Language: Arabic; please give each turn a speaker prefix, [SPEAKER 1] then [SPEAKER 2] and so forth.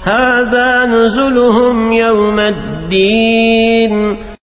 [SPEAKER 1] هذا نزلهم يوم الدين.